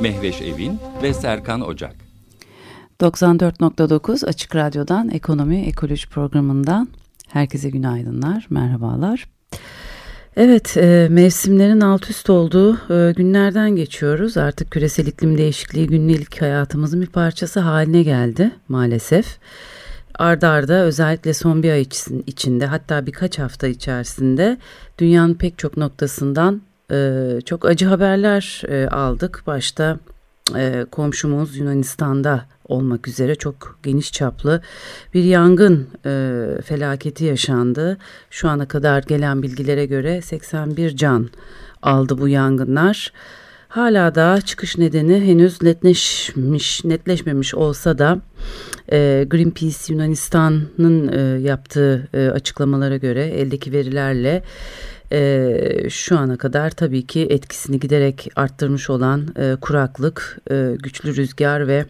Mehveş Evin ve Serkan Ocak. 94.9 Açık Radyo'dan Ekonomi Ekoloji programından herkese günaydınlar, merhabalar. Evet, e, mevsimlerin alt üst olduğu e, günlerden geçiyoruz. Artık küresel iklim değişikliği günlük hayatımızın bir parçası haline geldi maalesef. Arda arda özellikle son bir ay içinde hatta birkaç hafta içerisinde dünyanın pek çok noktasından çok acı haberler e, aldık. Başta e, komşumuz Yunanistan'da olmak üzere çok geniş çaplı bir yangın e, felaketi yaşandı. Şu ana kadar gelen bilgilere göre 81 can aldı bu yangınlar. Hala da çıkış nedeni henüz netleşmiş, netleşmemiş olsa da e, Greenpeace Yunanistan'ın e, yaptığı e, açıklamalara göre eldeki verilerle e, şu ana kadar tabii ki etkisini giderek arttırmış olan e, kuraklık, e, güçlü rüzgar ve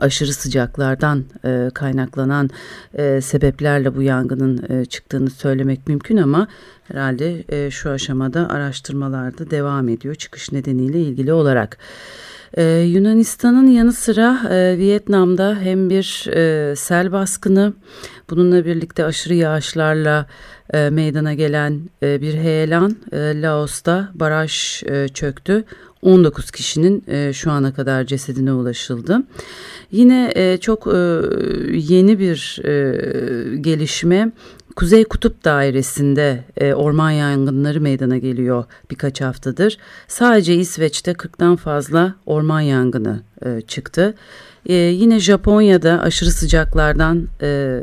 aşırı sıcaklardan e, kaynaklanan e, sebeplerle bu yangının e, çıktığını söylemek mümkün ama herhalde e, şu aşamada araştırmalarda devam ediyor çıkış nedeniyle ilgili olarak. Ee, Yunanistan'ın yanı sıra e, Vietnam'da hem bir e, sel baskını bununla birlikte aşırı yağışlarla e, meydana gelen e, bir heyelan e, Laos'ta baraj e, çöktü. 19 kişinin e, şu ana kadar cesedine ulaşıldı. Yine e, çok e, yeni bir gelişme Kuzey Kutup Dairesi'nde e, orman yangınları meydana geliyor birkaç haftadır. Sadece İsveç'te 40'tan fazla orman yangını e, çıktı. Ee, yine Japonya'da aşırı sıcaklardan e,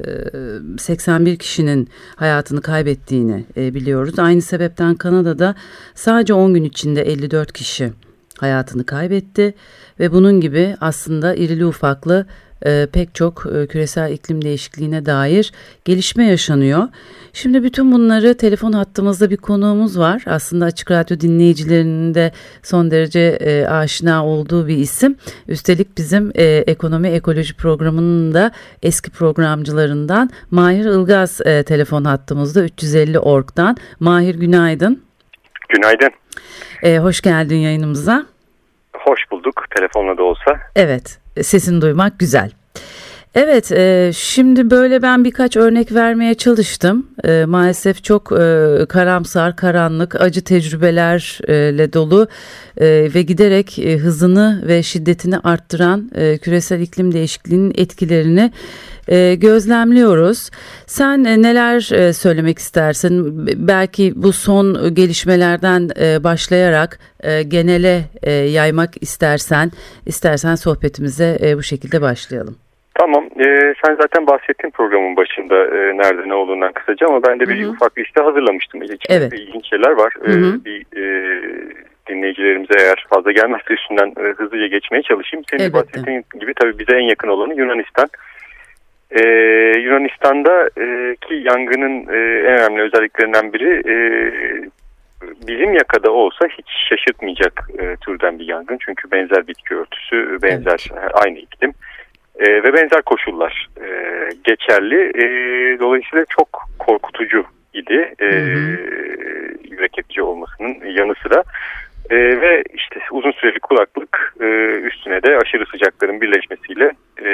81 kişinin hayatını kaybettiğini e, biliyoruz. Aynı sebepten Kanada'da sadece 10 gün içinde 54 kişi hayatını kaybetti ve bunun gibi aslında irili ufaklı e, pek çok e, küresel iklim değişikliğine dair gelişme yaşanıyor. Şimdi bütün bunları telefon hattımızda bir konuğumuz var. Aslında Açık Radyo dinleyicilerinin de son derece e, aşina olduğu bir isim. Üstelik bizim e, ekonomi ekoloji programının da eski programcılarından Mahir Ilgaz e, telefon hattımızda 350 org'dan. Mahir günaydın. Günaydın. E, hoş geldin yayınımıza. Hoş bulduk telefonla da olsa. Evet sesini duymak güzel. Evet, e, şimdi böyle ben birkaç örnek vermeye çalıştım. E, maalesef çok e, karamsar, karanlık, acı tecrübelerle dolu e, ve giderek e, hızını ve şiddetini arttıran e, küresel iklim değişikliğinin etkilerini e, gözlemliyoruz. Sen e, neler e, söylemek istersin? Belki bu son gelişmelerden e, başlayarak e, genele e, yaymak istersen, istersen sohbetimize e, bu şekilde başlayalım. Tamam. Ee, sen zaten bahsettin programın başında e, nerede ne olduğundan kısaca ama ben de bir Hı -hı. ufak liste hazırlamıştım. İçinde evet. ilginç şeyler var. Ee, bir e, dinleyicilerimize eğer fazla gelmezse üstünden e, hızlıca geçmeye çalışayım. Senin Elbette. bahsettiğin gibi tabii bize en yakın olanı Yunanistan. Ee, Yunanistan'daki yangının e, en önemli özelliklerinden biri e, bizim yakada olsa hiç şaşırtmayacak e, türden bir yangın. Çünkü benzer bitki örtüsü, benzer evet. aynı iklim e, ve benzer koşullar e, geçerli. E, dolayısıyla çok korkutucu idi e, yürek yakici olmasının yanı sıra. E, ve işte uzun süreli kulaklık e, üstüne de aşırı sıcakların birleşmesiyle e,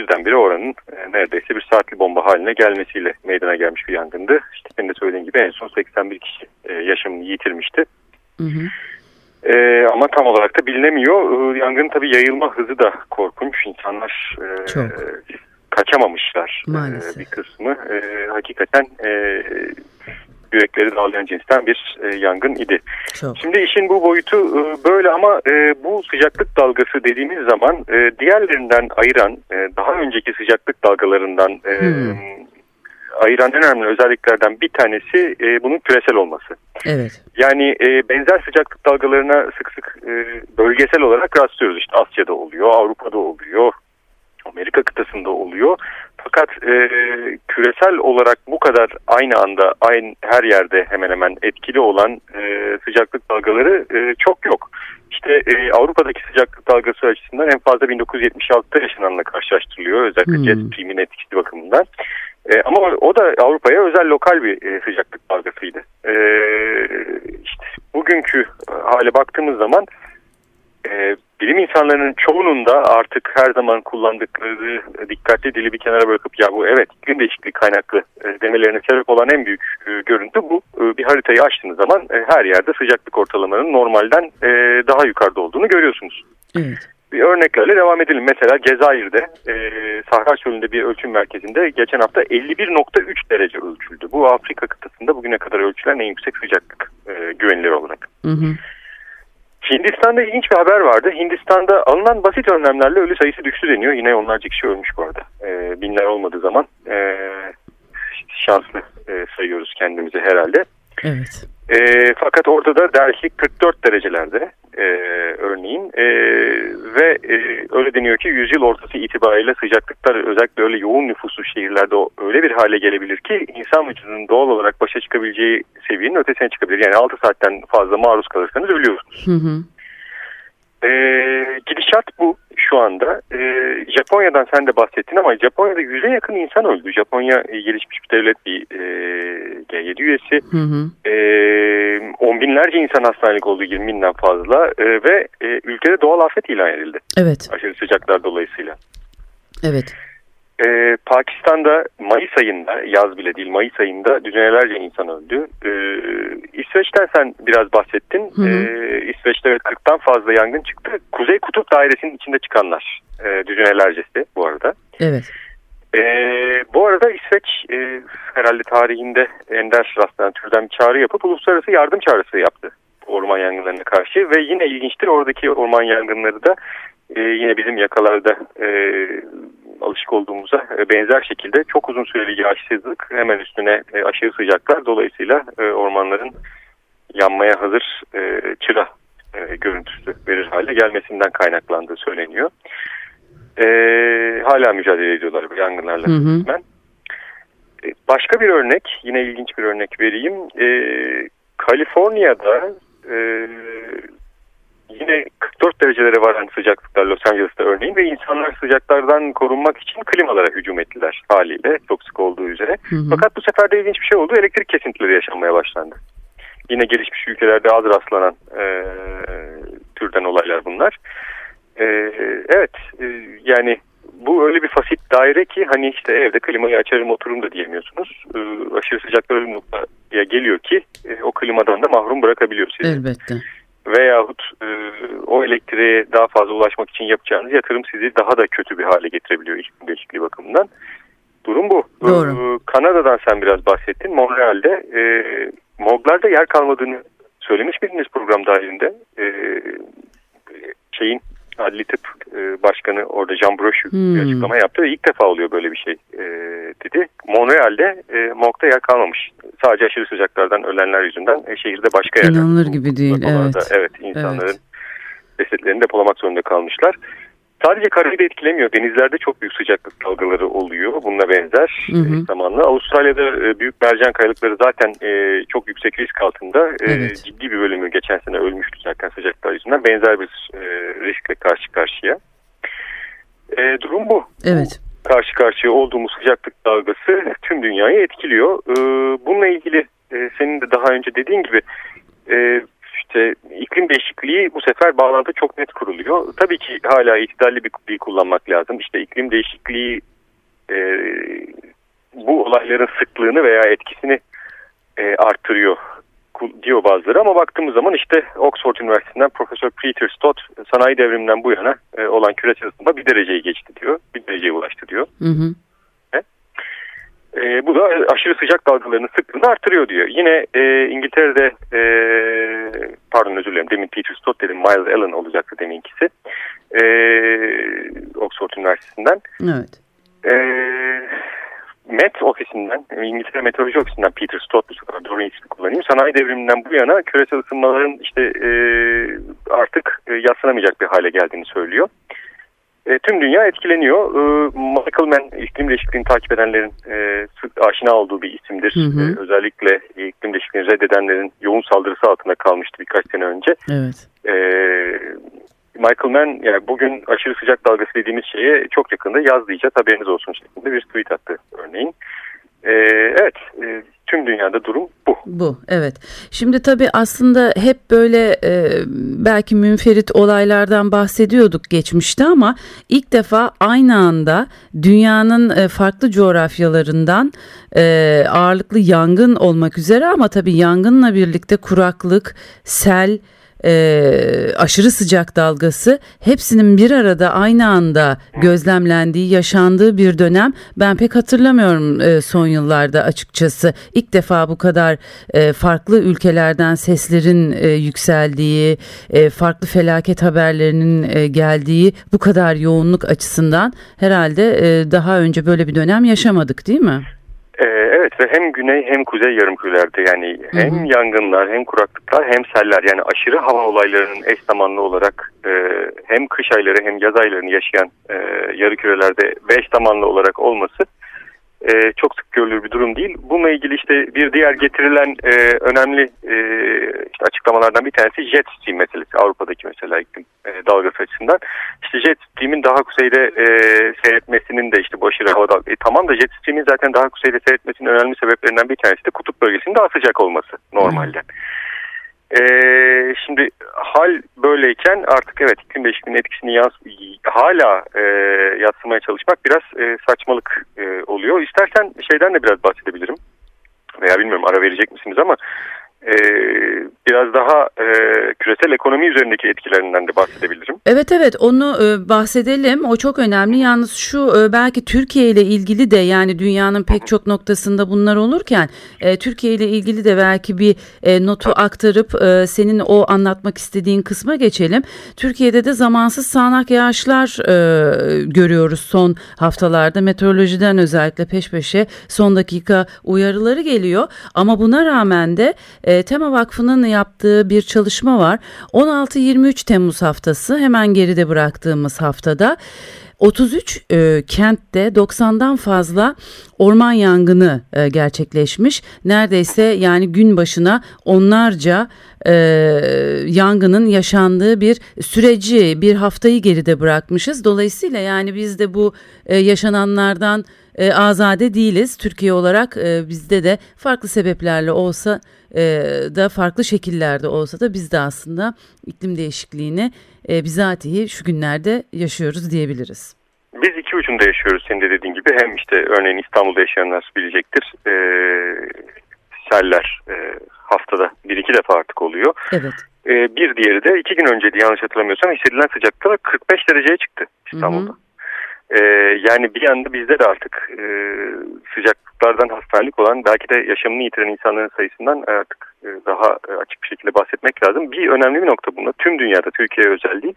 birdenbire oranın e, neredeyse bir saatli bomba haline gelmesiyle meydana gelmiş bir yangındı. İşte senin de söylediğin gibi en son 81 kişi e, yaşamını yitirmişti. Hı hı. E, ama tam olarak da bilinemiyor. E, yangının tabii yayılma hızı da korkunç. İnsanlar e, Çok. kaçamamışlar e, bir kısmı. E, hakikaten e, yürekleri dağlayan cinsten bir e, yangın idi. Çok. Şimdi işin bu boyutu e, böyle ama e, bu sıcaklık dalgası dediğimiz zaman e, diğerlerinden ayıran e, daha önceki sıcaklık dalgalarından e, hmm. ayıran en önemli özelliklerden bir tanesi e, bunun küresel olması. Evet. Yani e, benzer sıcaklık dalgalarına sık sık e, bölgesel olarak rastlıyoruz. İşte Asya'da oluyor, Avrupa'da oluyor, Amerika kıtasında oluyor. Fakat e, küresel olarak bu kadar aynı anda aynı her yerde hemen hemen etkili olan e, sıcaklık dalgaları e, çok yok. İşte e, Avrupa'daki sıcaklık dalgası açısından en fazla 1976'da yaşananla karşılaştırılıyor. Özellikle hmm. jet stream'in etkisi bakımından. E, ama o da Avrupa'ya özel lokal bir e, sıcaklık dalgasıydı. E, işte bugünkü hale baktığımız zaman e, bilim insanlarının çoğunun da artık her zaman kullandıkları dikkatli dili bir kenara bırakıp ya bu evet iklim değişikliği kaynaklı e, demelerine sebep olan en büyük e, görüntü bu. E, bir haritayı açtığınız zaman e, her yerde sıcaklık ortalamalarının normalden e, daha yukarıda olduğunu görüyorsunuz. Evet. Bir örneklerle devam edelim. Mesela Cezayir'de e, Sahra Çölü'nde bir ölçüm merkezinde geçen hafta 51.3 derece ölçüldü. Bu Afrika kıtasında bugüne kadar ölçülen en yüksek sıcaklık e, güvenilir olarak. Hı hı. Hindistan'da ilginç bir haber vardı. Hindistan'da alınan basit önlemlerle ölü sayısı düştü deniyor. Yine onlarca kişi ölmüş bu arada. E, binler olmadığı zaman e, şanslı e, sayıyoruz kendimizi herhalde. Evet. E, fakat orada da Delhi 44 derecelerde e, örneğin e, ve e, öyle deniyor ki yüzyıl ortası itibariyle sıcaklıklar özellikle öyle yoğun nüfuslu şehirlerde öyle bir hale gelebilir ki insan vücudunun doğal olarak başa çıkabileceği seviyenin ötesine çıkabilir. Yani 6 saatten fazla maruz kalırsanız ölüyorsunuz. Hı hı. E, gidişat bu şu anda. E, Japonya'dan sen de bahsettin ama Japonya'da yüze yakın insan öldü. Japonya e, gelişmiş bir devlet bir e, G7 üyesi. Hı hı. E, on binlerce insan hastanelik oldu 20 binden fazla e, ve e, ülkede doğal afet ilan edildi. Evet. Aşırı sıcaklar dolayısıyla. Evet. Ee, Pakistan'da Mayıs ayında, yaz bile değil Mayıs ayında düzinelerce insan öldü. Ee, İsveç'ten sen biraz bahsettin. Hı hı. Ee, İsveç'te 40'tan fazla yangın çıktı. Kuzey Kutup Dairesi'nin içinde çıkanlar e, düzinelercesi bu arada. Evet. Ee, bu arada İsveç e, herhalde tarihinde ender rastlanan türden bir çağrı yapıp uluslararası yardım çağrısı yaptı orman yangınlarına karşı ve yine ilginçtir oradaki orman yangınları da e, yine bizim yakalarda e, alışık olduğumuza e, benzer şekilde çok uzun süreli yağışsızlık hemen üstüne e, aşırı sıcaklar dolayısıyla e, ormanların yanmaya hazır çıra görüntüsü verir hale gelmesinden kaynaklandığı söyleniyor. Hala mücadele ediyorlar bu yangınlarla. Hı hı. E, başka bir örnek, yine ilginç bir örnek vereyim. Kaliforniya'da yine 44 derecelere varan sıcaklıklar Los Angeles'ta örneğin ve insanlar sıcaklardan korunmak için klimalara hücum ettiler haliyle çok sık olduğu üzere. Hı hı. Fakat bu sefer de ilginç bir şey oldu elektrik kesintileri yaşanmaya başlandı. Yine gelişmiş ülkelerde az rastlanan e, türden olaylar bunlar. E, evet e, yani bu öyle bir fasit daire ki hani işte evde klimayı açarım oturum da diyemiyorsunuz. E, aşırı sıcaklar öyle noktaya geliyor ki e, o klimadan da mahrum bırakabiliyor sizi. Elbette veyahut e, o elektriğe daha fazla ulaşmak için yapacağınız yatırım sizi daha da kötü bir hale getirebiliyor iklim değişikliği bakımından. Durum bu. Doğru. E, Kanada'dan sen biraz bahsettin. Montreal'de e, MOG'larda yer kalmadığını söylemiş miydiniz program dahilinde? E, şeyin Adli Tıp e, Başkanı orada Jean Brochu hmm. bir açıklama yaptı. İlk defa oluyor böyle bir şey e, dedi. Montreal'de e, MOG'da yer kalmamış. Sadece aşırı sıcaklardan ölenler yüzünden e, şehirde başka yerler. İnanılır gibi değil. Evet. evet insanların evet. cesetlerini depolamak zorunda kalmışlar. Sadece karayı da etkilemiyor. Denizlerde çok büyük sıcaklık dalgaları oluyor. Bununla benzer hı hı. E, zamanla. Avustralya'da e, büyük mercan kayalıkları zaten e, çok yüksek risk altında. Evet. Ciddi bir bölümü geçen sene ölmüştü zaten sıcaklıklar yüzünden. Benzer bir riskle karşı karşıya. Durum bu. Evet. Karşı karşıya olduğumuz sıcaklık dalgası tüm dünyayı etkiliyor. E, bununla ilgili e, senin de daha önce dediğin gibi e, işte iklim değişikliği bu sefer bağlantı çok net kuruluyor. Tabii ki hala itidalli bir dil kullanmak lazım. İşte iklim değişikliği e, bu olayların sıklığını veya etkisini arttırıyor diyor bazıları ama baktığımız zaman işte Oxford Üniversitesi'nden Profesör Peter Stott sanayi devriminden bu yana e, olan küresel ısınma bir dereceyi geçti diyor. Bir dereceye ulaştı diyor. Hı hı. E, bu da aşırı sıcak dalgalarının sıklığını artırıyor diyor. Yine e, İngiltere'de e, pardon özür dilerim demin Peter Stott dedim Miles Allen olacaktı deminkisi. E, Oxford Üniversitesi'nden. Evet. E, Met ofisinden, İngiltere Meteoroloji Ofisi'nden Peter Stott doğru ismi kullanayım. Sanayi devriminden bu yana küresel ısınmaların işte e, artık e, yatsınamayacak bir hale geldiğini söylüyor. E, tüm dünya etkileniyor. E, Michael Mann iklim değişikliğini takip edenlerin e, sık aşina olduğu bir isimdir. Hı hı. E, özellikle iklim değişikliğini reddedenlerin yoğun saldırısı altında kalmıştı birkaç sene önce. Evet. E, Michael Mann yani bugün aşırı sıcak dalgası dediğimiz şeye çok yakında yaz diyeceğiz haberiniz olsun şeklinde bir tweet attı örneğin. E, evet e, tüm dünyada durum bu. Bu evet. Şimdi tabii aslında hep böyle e, belki münferit olaylardan bahsediyorduk geçmişte ama ilk defa aynı anda dünyanın e, farklı coğrafyalarından e, ağırlıklı yangın olmak üzere ama tabii yangınla birlikte kuraklık, sel, e, aşırı sıcak dalgası hepsinin bir arada aynı anda gözlemlendiği, yaşandığı bir dönem ben pek hatırlamıyorum e, son yıllarda açıkçası. İlk defa bu kadar e, farklı ülkelerden seslerin e, yükseldiği, e, farklı felaket haberlerinin e, geldiği bu kadar yoğunluk açısından herhalde e, daha önce böyle bir dönem yaşamadık değil mi? Evet ve hem güney hem kuzey yarımkürelerde yani hı hı. hem yangınlar hem kuraklıklar hem seller yani aşırı hava olaylarının eş zamanlı olarak e, hem kış ayları hem yaz aylarını yaşayan e, yarı kürelerde ve eş zamanlı olarak olması e, çok sık görülür bir durum değil. Bununla ilgili işte bir diğer getirilen e, önemli e, işte açıklamalardan bir tanesi jet stream meselesi. Avrupa'daki mesela iklim e, dalgası açısından. İşte jet stream'in daha kuzeyde e, seyretmesinin de işte bu aşırı hava. E, tamam da jet stream'in zaten daha kuzeyde seyretmesinin önemli sebeplerinden bir tanesi de kutup bölgesinin daha sıcak olması normalde. Hmm. Ee, şimdi hal böyleyken artık evet iklim değişikliğinin etkisini yans hala e, yatsımaya çalışmak biraz e, saçmalık e, oluyor. İstersen şeyden de biraz bahsedebilirim. Veya bilmiyorum ara verecek misiniz ama e, biraz daha e, küresel ekonomi üzerindeki etkilerinden de bahsedebilirim. Evet evet onu e, bahsedelim. O çok önemli. Yalnız şu belki Türkiye ile ilgili de yani dünyanın pek çok noktasında bunlar olurken Türkiye ile ilgili de belki bir notu aktarıp senin o anlatmak istediğin kısma geçelim. Türkiye'de de zamansız sağanak yağışlar görüyoruz son haftalarda. Meteorolojiden özellikle peş peşe son dakika uyarıları geliyor. Ama buna rağmen de e, Tema Vakfı'nın yaptığı bir çalışma var. 16-23 Temmuz haftası hemen geride bıraktığımız haftada 33 e, kentte 90'dan fazla orman yangını e, gerçekleşmiş. Neredeyse yani gün başına onlarca e, yangının yaşandığı bir süreci bir haftayı geride bırakmışız. Dolayısıyla yani biz de bu e, yaşananlardan e, azade değiliz. Türkiye olarak e, bizde de farklı sebeplerle olsa e, da farklı şekillerde olsa da biz de aslında iklim değişikliğini e, bizatihi şu günlerde yaşıyoruz diyebiliriz. Biz iki ucunda yaşıyoruz senin de dediğin gibi. Hem işte örneğin İstanbul'da yaşayanlar bilecektir. E, seller e, haftada bir iki defa artık oluyor. Evet. E, bir diğeri de iki gün önceydi yanlış hatırlamıyorsam hissedilen sıcaklık 45 dereceye çıktı İstanbul'da. Hı hı. Ee, yani bir anda bizde de artık e, sıcaklıklardan hastanelik olan belki de yaşamını yitiren insanların sayısından artık e, daha e, açık bir şekilde bahsetmek lazım. Bir önemli bir nokta bunda tüm dünyada Türkiye özel değil.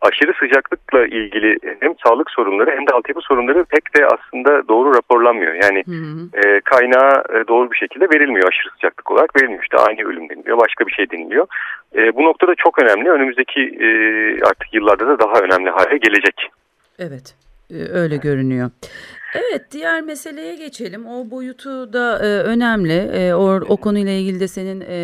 Aşırı sıcaklıkla ilgili hem sağlık sorunları hem de altyapı sorunları pek de aslında doğru raporlanmıyor. Yani hı hı. E, kaynağı e, doğru bir şekilde verilmiyor aşırı sıcaklık olarak verilmiyor. İşte aynı ölüm deniliyor başka bir şey deniliyor. E, bu noktada çok önemli önümüzdeki e, artık yıllarda da daha önemli hale gelecek. Evet. Ee, öyle görünüyor. Evet diğer meseleye geçelim. O boyutu da e, önemli. E, o, o konuyla ilgili de senin e,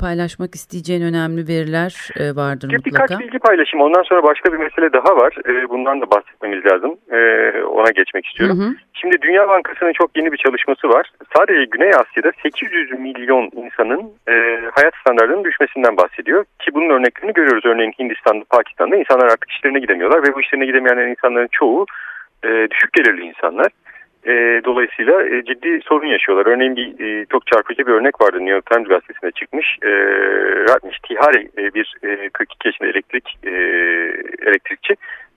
paylaşmak isteyeceğin önemli veriler e, vardır bir, mutlaka. Birkaç bilgi paylaşayım. Ondan sonra başka bir mesele daha var. E, bundan da bahsetmemiz lazım. E, ona geçmek istiyorum. Hı hı. Şimdi Dünya Bankası'nın çok yeni bir çalışması var. Sadece Güney Asya'da 800 milyon insanın e, hayat standartlarının düşmesinden bahsediyor. Ki bunun örneklerini görüyoruz. Örneğin Hindistan'da, Pakistan'da insanlar artık işlerine gidemiyorlar ve bu işlerine gidemeyen insanların çoğu e, düşük gelirli insanlar. E, dolayısıyla e, ciddi sorun yaşıyorlar. Örneğin bir e, çok çarpıcı bir örnek vardı New York Times gazetesinde çıkmış. E, Ratnish Tihari e, bir e, 42 yaşında elektrik e, elektrikçi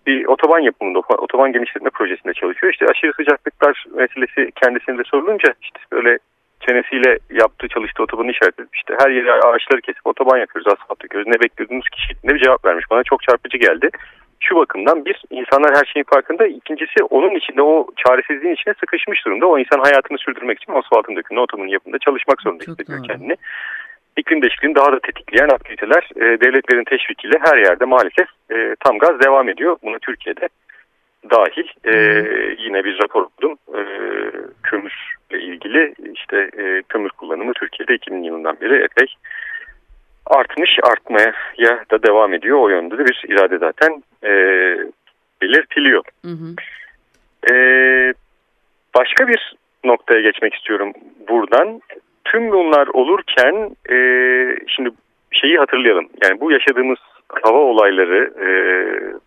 bir otoban yapımında, otoban genişletme projesinde çalışıyor. İşte aşırı sıcaklıklar meselesi kendisine de sorulunca işte böyle çenesiyle yaptığı çalıştığı otobanı işaret edip işte her yeri ağaçları kesip otoban yapıyoruz, asfalt döküyoruz. Ne bekliyordunuz ki şeklinde bir cevap vermiş. Bana çok çarpıcı geldi. Şu bakımdan bir insanlar her şeyin farkında. İkincisi onun içinde o çaresizliğin içine sıkışmış durumda. O insan hayatını sürdürmek için asfaltın dökümünde otomun yapımında çalışmak zorunda Çok hissediyor doğru. kendini. İklim değişikliğini daha da tetikleyen aktiviteler e, devletlerin teşvikiyle her yerde maalesef e, tam gaz devam ediyor. Bunu Türkiye'de dahil. E, yine bir rapor okudum. E, kömürle ilgili işte e, kömür kullanımı Türkiye'de 2000 yılından beri epey artmış artmaya da devam ediyor. O yönde de bir irade zaten e, belirtiliyor. Hı hı. E, başka bir noktaya geçmek istiyorum buradan. Tüm bunlar olurken e, şimdi şeyi hatırlayalım. Yani bu yaşadığımız hava olayları, e,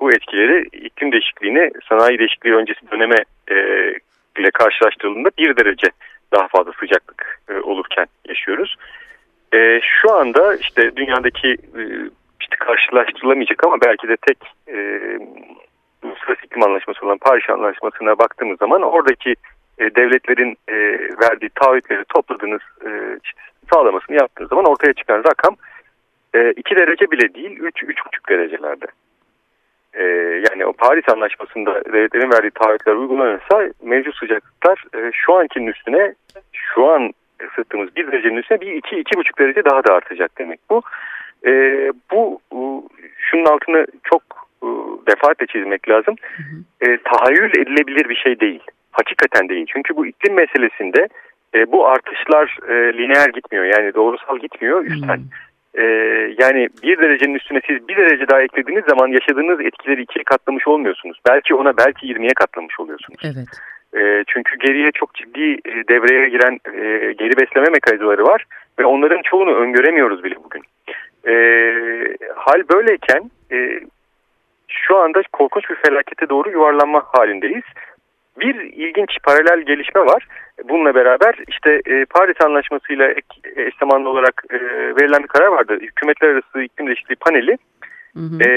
bu etkileri iklim değişikliğini sanayi değişikliği öncesi döneme e, ile karşılaştırıldığında bir derece daha fazla sıcaklık e, olurken yaşıyoruz. E, şu anda işte dünyadaki e, işte karşılaştırılamayacak ama belki de tek e, uluslararası iklim anlaşması olan Paris Anlaşması'na baktığımız zaman oradaki e, devletlerin e, verdiği taahhütleri topladığınız e, işte sağlamasını yaptığınız zaman ortaya çıkan rakam 2 derece bile değil 3-3,5 derecelerde. E, yani o Paris Anlaşması'nda devletlerin verdiği taahhütler uygulanırsa mevcut sıcaklıklar e, şu ankinin üstüne şu an ısıttığımız 1 derecenin üstüne bir 2-2,5 derece daha da artacak demek bu. E, bu şunun altını çok e, defaatle çizmek lazım. Hı hı. E, tahayyül edilebilir bir şey değil. Hakikaten değil. Çünkü bu iklim meselesinde e, bu artışlar e, lineer gitmiyor. Yani doğrusal gitmiyor üstten. E, yani bir derecenin üstüne siz bir derece daha eklediğiniz zaman yaşadığınız etkileri ikiye katlamış olmuyorsunuz. Belki ona belki 20'ye katlamış oluyorsunuz. Evet. E, çünkü geriye çok ciddi e, devreye giren e, geri besleme mekanizmaları var. Ve onların çoğunu öngöremiyoruz bile bugün. Hal böyleyken şu anda korkunç bir felakete doğru yuvarlanma halindeyiz. Bir ilginç paralel gelişme var. Bununla beraber işte Paris Anlaşması ile eş zamanlı olarak verilen bir karar vardı. Hükümetler arası iklim değişikliği paneli hı hı. E,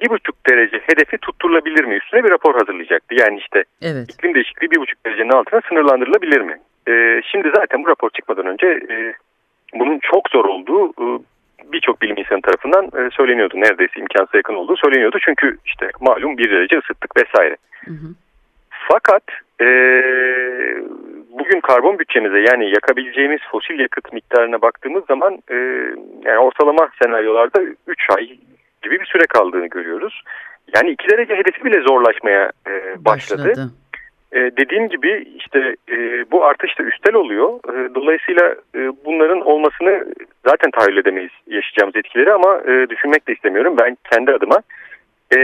bir buçuk derece hedefi tutturulabilir mi? Üstüne bir rapor hazırlayacaktı. Yani işte evet. iklim değişikliği bir buçuk derecenin altına sınırlandırılabilir mi? E, şimdi zaten bu rapor çıkmadan önce e, bunun çok zor olduğu e, birçok bilim insanı tarafından e, söyleniyordu. Neredeyse imkansıza yakın olduğu söyleniyordu. Çünkü işte malum bir derece ısıttık vesaire. Hı hı. Fakat e, bugün karbon bütçemize yani yakabileceğimiz fosil yakıt miktarına baktığımız zaman e, yani ortalama senaryolarda 3 ay gibi bir süre kaldığını görüyoruz. Yani 2 derece hedefi bile zorlaşmaya e, başladı. başladı. E, dediğim gibi işte e, bu artış da üstel oluyor. E, dolayısıyla e, bunların olmasını zaten tahayyül edemeyiz yaşayacağımız etkileri ama e, düşünmek de istemiyorum. Ben kendi adıma e,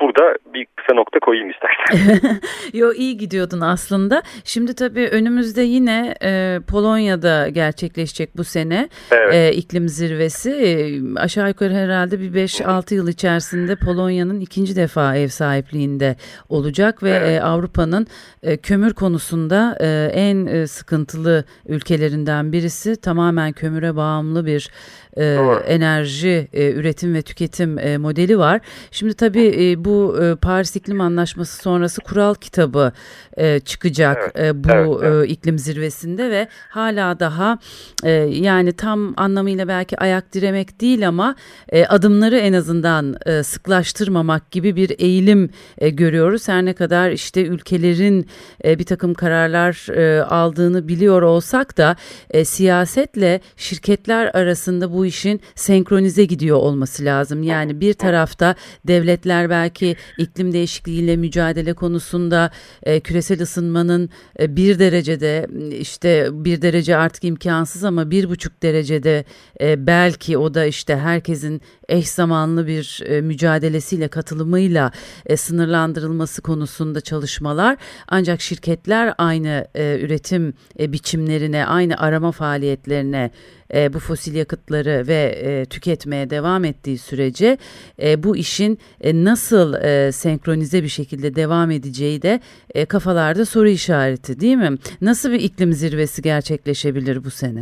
burada bir kısa nokta koyayım istersen. Yo iyi gidiyordun aslında. Şimdi tabii önümüzde yine e, Polonya'da gerçekleşecek bu sene evet. e, iklim zirvesi. E, aşağı yukarı herhalde bir 5-6 yıl içerisinde Polonya'nın ikinci defa ev sahipliğinde olacak ve evet. e, Avrupa'nın e, kömür konusunda e, en e, sıkıntılı ülkelerinden birisi tamamen kömüre bağımlı bir e, enerji e, üretim ve tüketim e, modeli var. Şimdi tabii e, bu e, Paris İklim Anlaşması sonrası kural kitabı e, çıkacak evet, e, bu evet, evet. E, iklim zirvesinde ve hala daha e, yani tam anlamıyla belki ayak diremek değil ama e, adımları en azından e, sıklaştırmamak gibi bir eğilim e, görüyoruz. Her ne kadar işte ülkelerin e, bir takım kararlar e, aldığını biliyor olsak da e, siyasetle şirketler arasında bu işin senkronize gidiyor olması lazım. Yani bir tarafta devletler belki iklim değişikliğiyle mücadele konusunda e, küresel ısınmanın e, bir derecede işte bir derece artık imkansız ama bir buçuk derecede e, belki o da işte herkesin eş zamanlı bir e, mücadelesiyle katılımıyla e, sınırlandırılması konusunda çalışmalar. Ancak şirketler aynı e, üretim e, biçimlerine aynı arama faaliyetlerine e, bu fosil yakıtları ve e, tüketmeye devam ettiği sürece e, bu işin e, nasıl e, senkronize bir şekilde devam edeceği de e, kafalarda soru işareti değil mi? Nasıl bir iklim zirvesi gerçekleşebilir bu sene?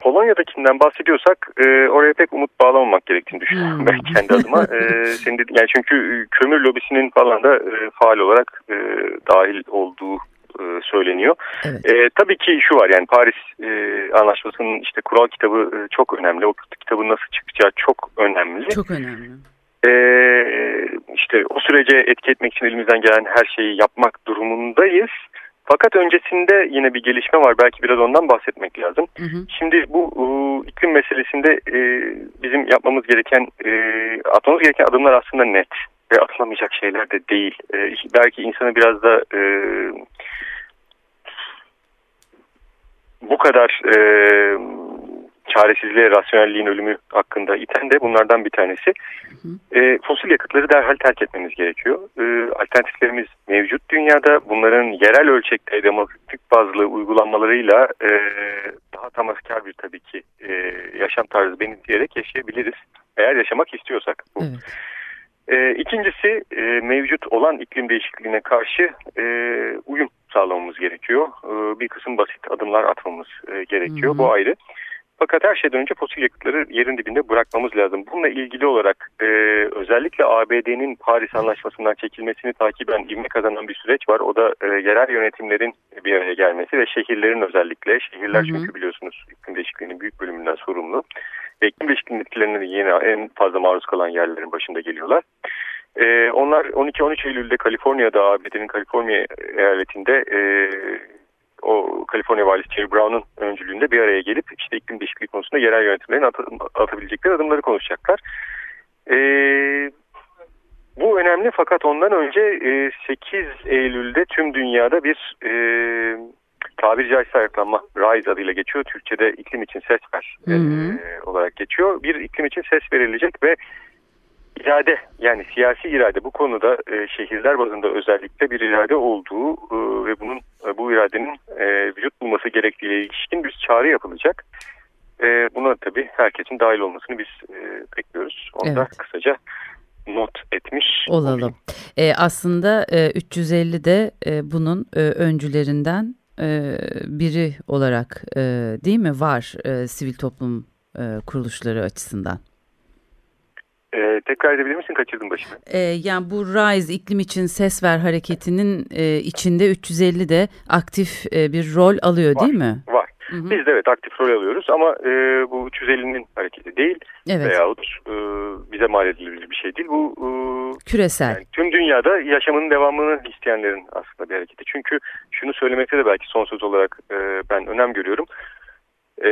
Polonya'dakinden bahsediyorsak e, oraya pek umut bağlamamak gerektiğini düşünüyorum hmm. ben kendi adıma. E, senin dediğin, yani çünkü kömür lobisinin falan da e, faal olarak e, dahil olduğu e, söyleniyor. Evet. E, tabii ki şu var yani Paris e, Anlaşması'nın işte kural kitabı e, çok önemli. O kitabın nasıl çıkacağı çok önemli. Çok önemli. e, işte o sürece etki etmek için elimizden gelen her şeyi yapmak durumundayız. Fakat öncesinde yine bir gelişme var. Belki biraz ondan bahsetmek lazım. Hı hı. Şimdi bu e, iklim meselesinde e, bizim yapmamız gereken, e, atmamız gereken adımlar aslında net ve atılamayacak şeyler de değil. E, belki insanı biraz da e, bu kadar e, çaresizliğe, rasyonelliğin ölümü hakkında iten de bunlardan bir tanesi. E, fosil yakıtları derhal terk etmemiz gerekiyor. E, alternatiflerimiz mevcut dünyada. Bunların yerel ölçekte demokratik bazlı uygulanmalarıyla e, daha tamaskar bir tabii ki e, yaşam tarzı benimseyerek yaşayabiliriz. Eğer yaşamak istiyorsak. Bu. Evet. E, ikincisi e, mevcut olan iklim değişikliğine karşı e, uyum sağlamamız gerekiyor. E, bir kısım basit adımlar atmamız e, gerekiyor. Hı hı. Bu ayrı. Fakat her şeyden önce fosil yakıtları yerin dibinde bırakmamız lazım. Bununla ilgili olarak e, özellikle ABD'nin Paris Anlaşması'ndan çekilmesini takiben ivme kazanan bir süreç var. O da e, yerel yönetimlerin bir araya gelmesi ve şehirlerin özellikle. Şehirler hı hı. çünkü biliyorsunuz iklim değişikliğinin büyük bölümünden sorumlu. Ve iklim değişikliğinin etkilerine yine en fazla maruz kalan yerlerin başında geliyorlar. E, onlar 12-13 Eylül'de Kaliforniya'da ABD'nin Kaliforniya eyaletinde e, o Kaliforniya valisi Jerry Brown'un öncülüğünde bir araya gelip işte iklim değişikliği konusunda yerel yönetimlerin at atabilecekleri adımları konuşacaklar. E, bu önemli fakat ondan önce e, 8 Eylül'de tüm dünyada bir e, tabiri caizse ayaklanma RISE adıyla geçiyor. Türkçe'de iklim için ses ver e, olarak geçiyor. Bir iklim için ses verilecek ve irade yani siyasi irade bu konuda e, şehirler bazında özellikle bir irade olduğu e, ve bunun e, bu iradenin e, vücut bulması gerektiğiyle ilişkin bir çağrı yapılacak. E, buna tabii herkesin dahil olmasını biz e, bekliyoruz. Onu evet. kısaca not etmiş olalım. E, aslında e, 350 de e, bunun e, öncülerinden e, biri olarak e, değil mi var e, sivil toplum e, kuruluşları açısından? Ee, tekrar edebilir misin? Kaçırdım başını. Ee, yani bu Rise iklim için ses ver hareketinin e, içinde 350 de aktif e, bir rol alıyor var, değil mi? Var. Hı hı. Biz de evet aktif rol alıyoruz ama e, bu 350'nin hareketi değil evet. veyahut e, bize mal edilebilir bir şey değil. Bu e, küresel. Yani tüm dünyada yaşamının devamını isteyenlerin aslında bir hareketi. Çünkü şunu söylemekte de belki son söz olarak e, ben önem görüyorum. E,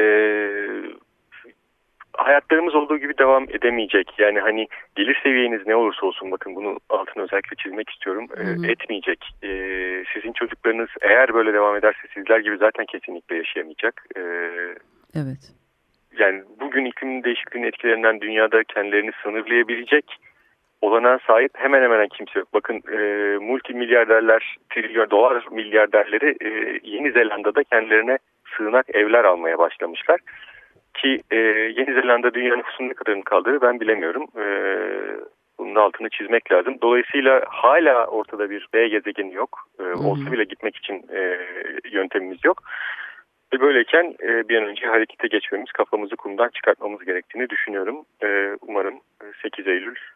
hayatlarımız olduğu gibi devam edemeyecek. Yani hani gelir seviyeniz ne olursa olsun bakın bunu altını özellikle çizmek istiyorum. Hı hı. etmeyecek. E, sizin çocuklarınız eğer böyle devam ederse sizler gibi zaten kesinlikle yaşayamayacak. E, evet. Yani bugün iklim değişikliğinin etkilerinden dünyada kendilerini sınırlayabilecek olanağa sahip hemen hemen kimse yok. Bakın e, multi milyarderler, trilyon dolar milyarderleri e, Yeni Zelanda'da kendilerine sığınak evler almaya başlamışlar. Ki e, Yeni Zelanda dünya nüfusunun ne kadarını kaldırır ben bilemiyorum. E, bunun altını çizmek lazım. Dolayısıyla hala ortada bir B gezegeni yok. E, olsa bile gitmek için e, yöntemimiz yok. Ve böyleyken e, bir an önce harekete geçmemiz, kafamızı kumdan çıkartmamız gerektiğini düşünüyorum. E, umarım 8 Eylül ee,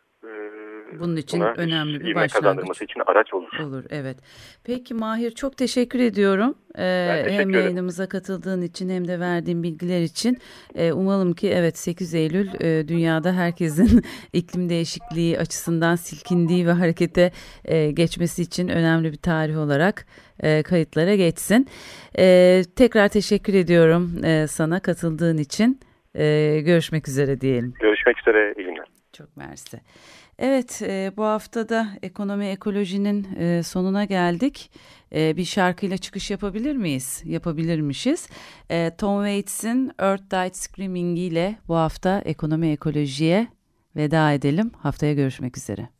Bunun için önemli bir başlangıç. kazandırması için araç olur. Olur evet. Peki Mahir çok teşekkür ediyorum. Ee, teşekkür hem yayınımıza katıldığın için hem de verdiğin bilgiler için. Ee, umalım ki evet 8 Eylül e, dünyada herkesin iklim değişikliği açısından silkindiği ve harekete e, geçmesi için önemli bir tarih olarak e, kayıtlara geçsin. E, tekrar teşekkür ediyorum e, sana katıldığın için. E, görüşmek üzere diyelim. Görüşmek üzere. İyi günler. Çok mersi. Evet e, bu haftada ekonomi ekolojinin e, sonuna geldik. E, bir şarkıyla çıkış yapabilir miyiz? Yapabilirmişiz. E, Tom Waits'in Earth Died Screaming ile bu hafta ekonomi ekolojiye veda edelim. Haftaya görüşmek üzere.